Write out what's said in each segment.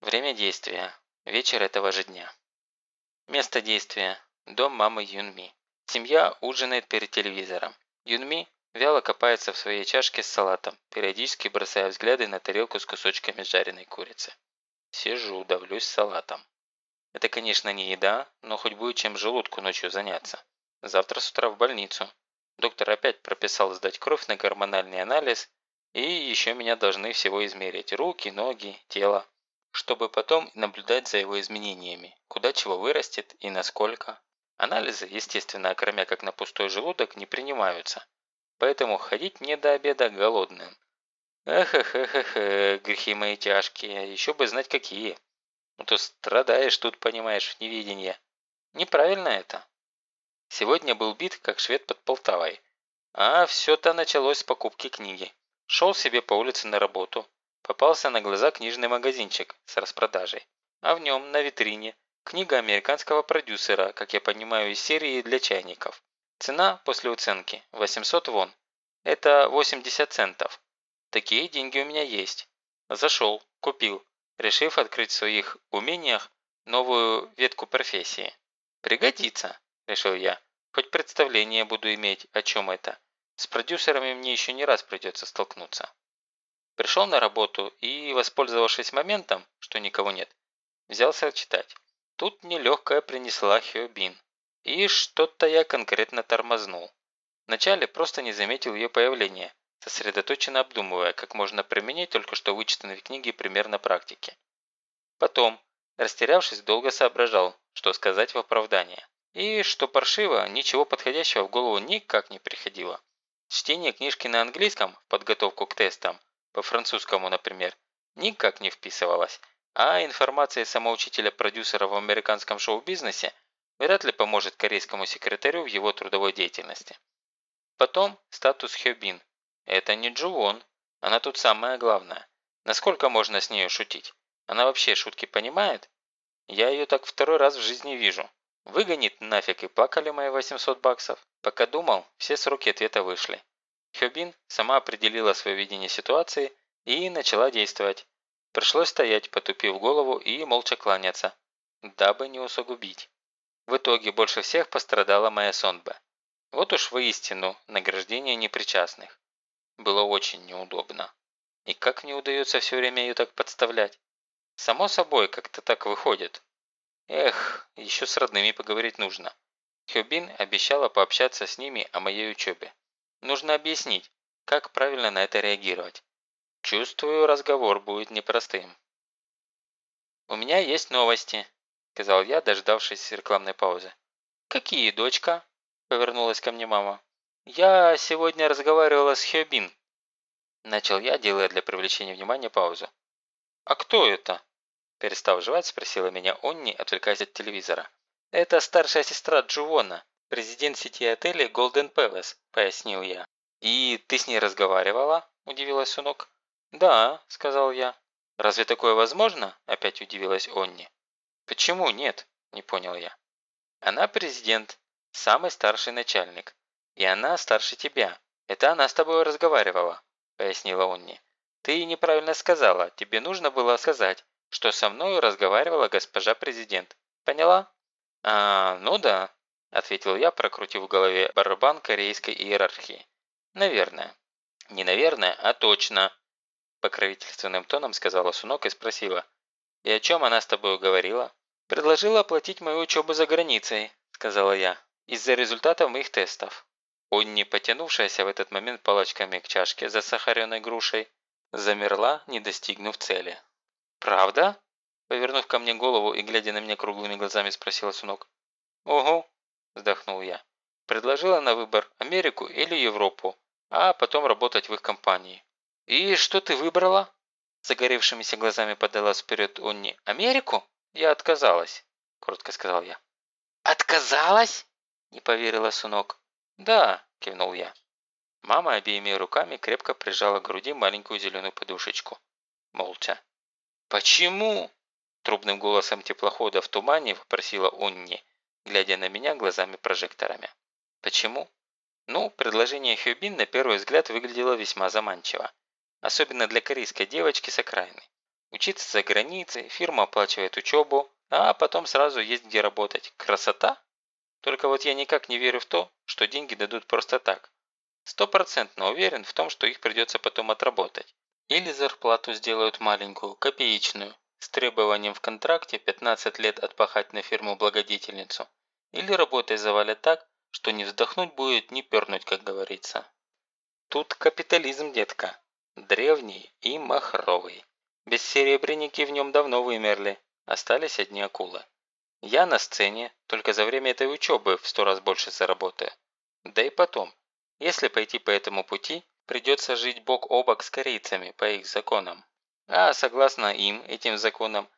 Время действия. Вечер этого же дня. Место действия. Дом мамы Юнми. Семья ужинает перед телевизором. Юнми вяло копается в своей чашке с салатом, периодически бросая взгляды на тарелку с кусочками жареной курицы. Сижу, давлюсь салатом. Это, конечно, не еда, но хоть будет чем желудку ночью заняться. Завтра с утра в больницу. Доктор опять прописал сдать кровь на гормональный анализ, и еще меня должны всего измерить – руки, ноги, тело, чтобы потом наблюдать за его изменениями, куда чего вырастет и насколько. Анализы, естественно, кроме как на пустой желудок, не принимаются. Поэтому ходить мне до обеда голодным. Эх, эх, эх, эх, грехи мои тяжкие, еще бы знать какие. Ну то страдаешь тут, понимаешь, в невидении. Неправильно это. Сегодня был бит, как швед под Полтавой. А все-то началось с покупки книги. Шел себе по улице на работу. Попался на глаза книжный магазинчик с распродажей. А в нем, на витрине, книга американского продюсера, как я понимаю, из серии для чайников. Цена после уценки 800 вон. Это 80 центов. Такие деньги у меня есть. Зашел, купил решив открыть в своих умениях новую ветку профессии. «Пригодится», – решил я. «Хоть представление буду иметь, о чем это. С продюсерами мне еще не раз придется столкнуться». Пришел на работу и, воспользовавшись моментом, что никого нет, взялся читать. Тут нелегкая принесла Хёбин. И что-то я конкретно тормознул. Вначале просто не заметил ее появления, сосредоточенно обдумывая, как можно применить только что вычитанные в книге пример на практике. Потом, растерявшись, долго соображал, что сказать в оправдание. И, что паршиво, ничего подходящего в голову никак не приходило. Чтение книжки на английском, подготовку к тестам, по французскому, например, никак не вписывалось, а информация самоучителя-продюсера в американском шоу-бизнесе вряд ли поможет корейскому секретарю в его трудовой деятельности. Потом статус Хёбин, это не Джувон. Она тут самое главное. Насколько можно с нею шутить? Она вообще шутки понимает? Я ее так второй раз в жизни вижу. Выгонит нафиг и плакали мои 800 баксов. Пока думал, все сроки ответа вышли. Хёбин сама определила свое видение ситуации и начала действовать. Пришлось стоять, потупив голову и молча кланяться, дабы не усугубить. В итоге больше всех пострадала моя сонба. Вот уж воистину награждение непричастных. Было очень неудобно. И как мне удается все время ее так подставлять? Само собой, как-то так выходит. Эх, еще с родными поговорить нужно. Хёбин обещала пообщаться с ними о моей учебе. Нужно объяснить, как правильно на это реагировать. Чувствую, разговор будет непростым. «У меня есть новости», – сказал я, дождавшись рекламной паузы. «Какие, дочка?» – повернулась ко мне мама. «Я сегодня разговаривала с Хёбин». Начал я, делая для привлечения внимания паузу. «А кто это?» Перестав жевать, спросила меня Онни, отвлекаясь от телевизора. «Это старшая сестра Джувона, президент сети отелей Golden Palace», – пояснил я. «И ты с ней разговаривала?» – удивилась Сунок. «Да», – сказал я. «Разве такое возможно?» – опять удивилась Онни. «Почему нет?» – не понял я. «Она президент, самый старший начальник. И она старше тебя. Это она с тобой разговаривала», – пояснила Онни. «Ты неправильно сказала. Тебе нужно было сказать, что со мной разговаривала госпожа президент. Поняла?» «А, ну да», – ответил я, прокрутив в голове барабан корейской иерархии. «Наверное». «Не наверное, а точно», – покровительственным тоном сказала Сунок и спросила. «И о чем она с тобой говорила?» «Предложила оплатить мою учебу за границей», – сказала я, – «из-за результатов моих тестов». Онни, потянувшаяся в этот момент палочками к чашке за сахаренной грушей, замерла, не достигнув цели. «Правда?» Повернув ко мне голову и глядя на меня круглыми глазами, спросила Сунок. «Ого!» – вздохнул я. «Предложила на выбор Америку или Европу, а потом работать в их компании». «И что ты выбрала?» Загоревшимися глазами подала вперед Онни. «Америку?» «Я отказалась», – коротко сказал я. «Отказалась?» – не поверила Сунок. «Да», – кивнул я. Мама обеими руками крепко прижала к груди маленькую зеленую подушечку. Молча. «Почему?» – трубным голосом теплохода в тумане вопросила Унни, глядя на меня глазами-прожекторами. «Почему?» Ну, предложение Хюбин на первый взгляд выглядело весьма заманчиво. Особенно для корейской девочки с окраины. Учиться за границей, фирма оплачивает учебу, а потом сразу есть где работать. Красота? Только вот я никак не верю в то, что деньги дадут просто так. Стопроцентно уверен в том, что их придется потом отработать. Или зарплату сделают маленькую, копеечную, с требованием в контракте 15 лет отпахать на фирму-благодетельницу. Или работой завалят так, что не вздохнуть будет, не пернуть, как говорится. Тут капитализм, детка. Древний и махровый. Бессеребренники в нем давно вымерли, остались одни акулы. Я на сцене, только за время этой учебы в сто раз больше заработаю. Да и потом, если пойти по этому пути, придется жить бок о бок с корейцами по их законам. А согласно им, этим законам,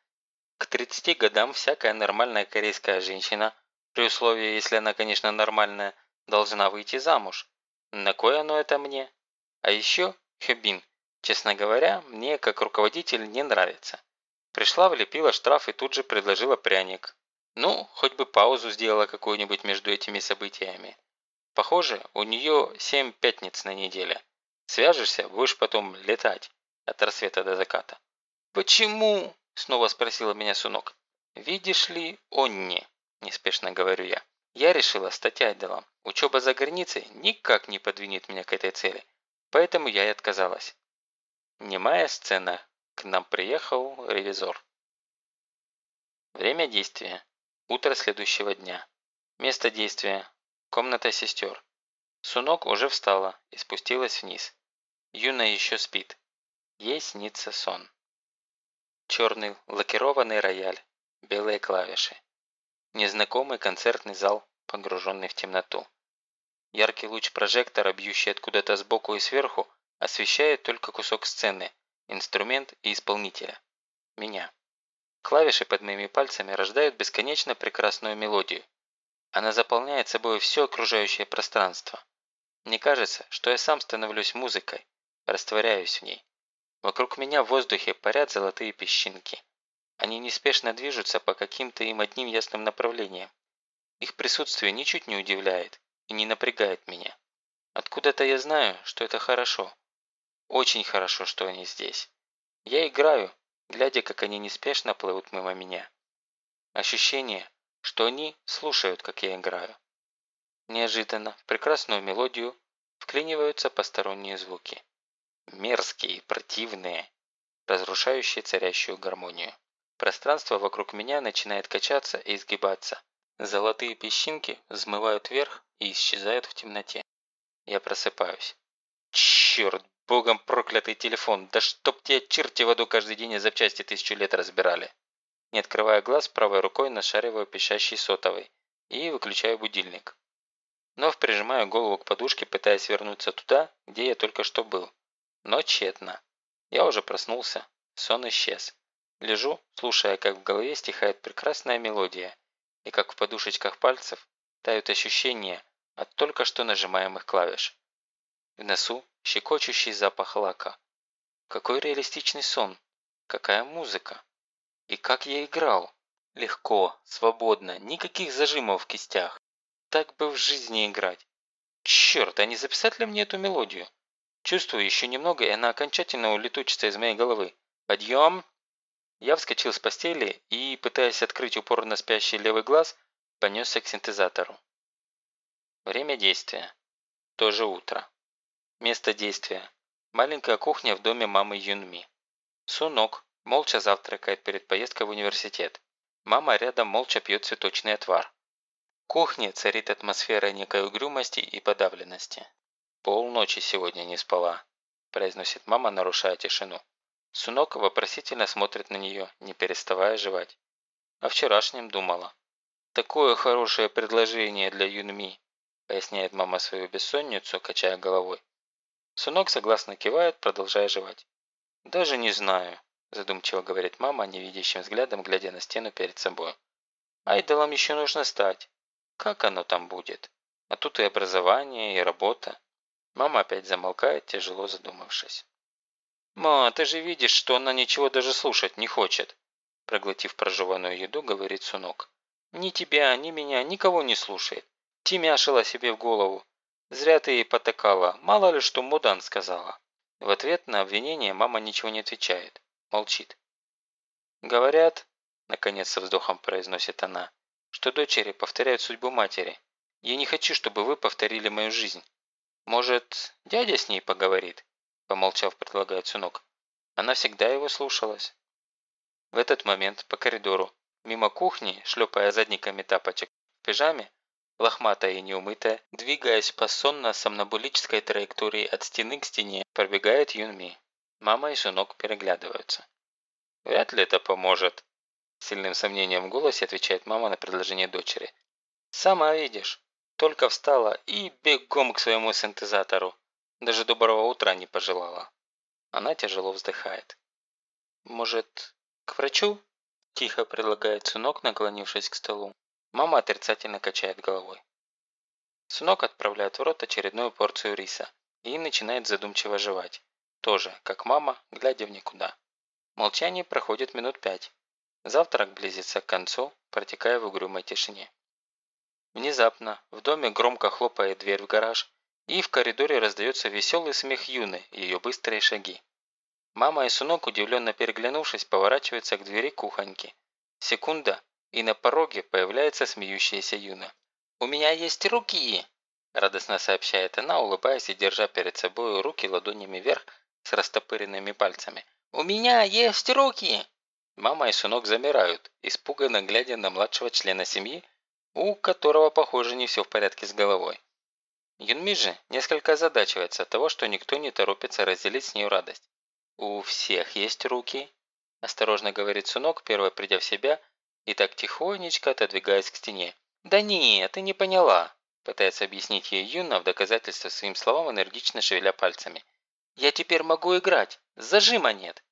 к 30 годам всякая нормальная корейская женщина, при условии, если она, конечно, нормальная, должна выйти замуж. На кое оно это мне? А еще, Хёбин, Честно говоря, мне как руководитель не нравится. Пришла, влепила штраф и тут же предложила пряник. Ну, хоть бы паузу сделала какую-нибудь между этими событиями. Похоже, у нее семь пятниц на неделе. Свяжешься, будешь потом летать от рассвета до заката. «Почему?» – снова спросила меня Сунок. «Видишь ли, Онни», – неспешно говорю я. Я решила стать айдолом. Учеба за границей никак не подвинет меня к этой цели. Поэтому я и отказалась. Немая сцена. К нам приехал ревизор. Время действия. Утро следующего дня. Место действия. Комната сестер. Сунок уже встала и спустилась вниз. Юна еще спит. Ей снится сон. Черный лакированный рояль. Белые клавиши. Незнакомый концертный зал, погруженный в темноту. Яркий луч прожектора, бьющий откуда-то сбоку и сверху, освещает только кусок сцены, инструмент и исполнителя. Меня. Клавиши под моими пальцами рождают бесконечно прекрасную мелодию. Она заполняет собой все окружающее пространство. Мне кажется, что я сам становлюсь музыкой, растворяюсь в ней. Вокруг меня в воздухе парят золотые песчинки. Они неспешно движутся по каким-то им одним ясным направлениям. Их присутствие ничуть не удивляет и не напрягает меня. Откуда-то я знаю, что это хорошо. Очень хорошо, что они здесь. Я играю, глядя, как они неспешно плывут мимо меня. Ощущение, что они слушают, как я играю. Неожиданно в прекрасную мелодию вклиниваются посторонние звуки. Мерзкие, противные, разрушающие царящую гармонию. Пространство вокруг меня начинает качаться и изгибаться. Золотые песчинки взмывают вверх и исчезают в темноте. Я просыпаюсь. Черт, Богом проклятый телефон, да чтоб тебе черти в аду каждый день из запчасти тысячу лет разбирали. Не открывая глаз, правой рукой нашариваю пищащий сотовый и выключаю будильник. Вновь прижимаю голову к подушке, пытаясь вернуться туда, где я только что был. Но тщетно. Я уже проснулся. Сон исчез. Лежу, слушая, как в голове стихает прекрасная мелодия, и как в подушечках пальцев тают ощущения от только что нажимаемых клавиш. В носу щекочущий запах лака. Какой реалистичный сон, какая музыка. И как я играл. Легко, свободно, никаких зажимов в кистях. Так бы в жизни играть. Черт, а не записать ли мне эту мелодию? Чувствую еще немного, и она окончательно улетучится из моей головы. Подъем! Я вскочил с постели и, пытаясь открыть упорно спящий левый глаз, понесся к синтезатору. Время действия. То же утро. Место действия. Маленькая кухня в доме мамы Юнми. Сунок молча завтракает перед поездкой в университет. Мама рядом молча пьет цветочный отвар. В кухне царит атмосфера некой угрюмости и подавленности. «Полночи сегодня не спала», – произносит мама, нарушая тишину. Сунок вопросительно смотрит на нее, не переставая жевать. О вчерашнем думала. «Такое хорошее предложение для Юнми», – поясняет мама свою бессонницу, качая головой. Сунок согласно кивает, продолжая жевать. «Даже не знаю», – задумчиво говорит мама, невидящим взглядом, глядя на стену перед собой. «Айдолом еще нужно стать. Как оно там будет? А тут и образование, и работа». Мама опять замолкает, тяжело задумавшись. «Ма, ты же видишь, что она ничего даже слушать не хочет», проглотив прожеванную еду, говорит Сунок. «Ни тебя, ни меня, никого не слушает. Тимяшила себе в голову. «Зря ты ей потакала, мало ли что Мудан сказала». В ответ на обвинение мама ничего не отвечает, молчит. Говорят, наконец со вздохом произносит она, что дочери повторяют судьбу матери. Я не хочу, чтобы вы повторили мою жизнь. Может, дядя с ней поговорит? Помолчав, предлагает сынок. Она всегда его слушалась. В этот момент по коридору, мимо кухни, шлепая задниками тапочек в пижаме, лохматая и неумытая, двигаясь по сонно-сомнобулической траектории от стены к стене, пробегает Юнми. Мама и сынок переглядываются. «Вряд ли это поможет», – сильным сомнением в голосе отвечает мама на предложение дочери. «Сама видишь. Только встала и бегом к своему синтезатору. Даже доброго утра не пожелала». Она тяжело вздыхает. «Может, к врачу?» – тихо предлагает сынок, наклонившись к столу. Мама отрицательно качает головой. Сынок отправляет в рот очередную порцию риса и начинает задумчиво жевать. Тоже, как мама, глядя в никуда. Молчание проходит минут пять. Завтрак близится к концу, протекая в угрюмой тишине. Внезапно в доме громко хлопает дверь в гараж, и в коридоре раздается веселый смех Юны и ее быстрые шаги. Мама и сынок, удивленно переглянувшись, поворачиваются к двери кухоньки. Секунда, и на пороге появляется смеющаяся Юна. «У меня есть руки!» Радостно сообщает она, улыбаясь и держа перед собой руки ладонями вверх с растопыренными пальцами. «У меня есть руки!» Мама и сынок замирают, испуганно глядя на младшего члена семьи, у которого, похоже, не все в порядке с головой. Юнми же несколько озадачивается от того, что никто не торопится разделить с ней радость. «У всех есть руки», – осторожно говорит сынок, первый придя в себя и так тихонечко отодвигаясь к стене. «Да нет, ты не поняла», – пытается объяснить ей Юна в доказательство своим словам, энергично шевеля пальцами. «Я теперь могу играть. Зажима нет».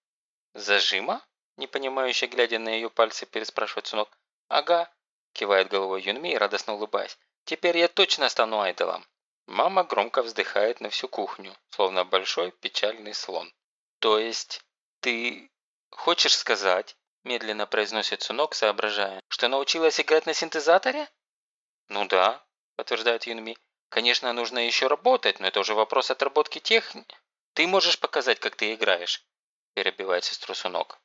«Зажима?» – непонимающе глядя на ее пальцы, переспрашивает сынок. «Ага», – кивает головой Юнми, радостно улыбаясь. «Теперь я точно стану айдолом». Мама громко вздыхает на всю кухню, словно большой печальный слон. «То есть ты хочешь сказать, Медленно произносит Сунок, соображая, что научилась играть на синтезаторе? Ну да, подтверждает Юнми. Конечно, нужно еще работать, но это уже вопрос отработки техники. Ты можешь показать, как ты играешь? Перебивает сестру Сунок.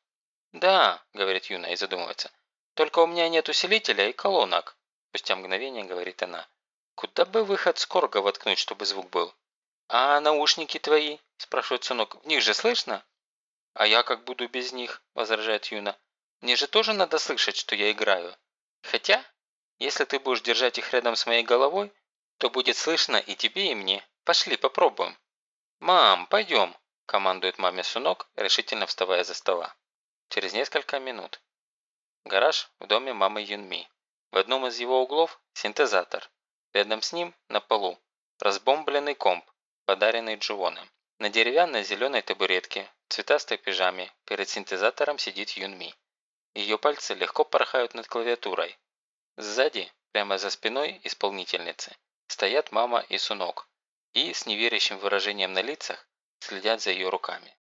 Да, говорит Юна и задумывается. Только у меня нет усилителя и колонок. Спустя мгновение говорит она. Куда бы выход с корга воткнуть, чтобы звук был? А наушники твои? Спрашивает Сунок. В них же слышно? «А я как буду без них?» – возражает Юна. «Мне же тоже надо слышать, что я играю. Хотя, если ты будешь держать их рядом с моей головой, то будет слышно и тебе, и мне. Пошли, попробуем». «Мам, пойдем», – командует маме Сунок, решительно вставая за стола. Через несколько минут. Гараж в доме мамы Юнми. В одном из его углов – синтезатор. Рядом с ним, на полу, разбомбленный комп, подаренный Дживоном. На деревянной зеленой табуретке, в цветастой пижаме, перед синтезатором сидит Юнми. Ее пальцы легко порхают над клавиатурой. Сзади, прямо за спиной исполнительницы, стоят мама и Сунок и с неверящим выражением на лицах следят за ее руками.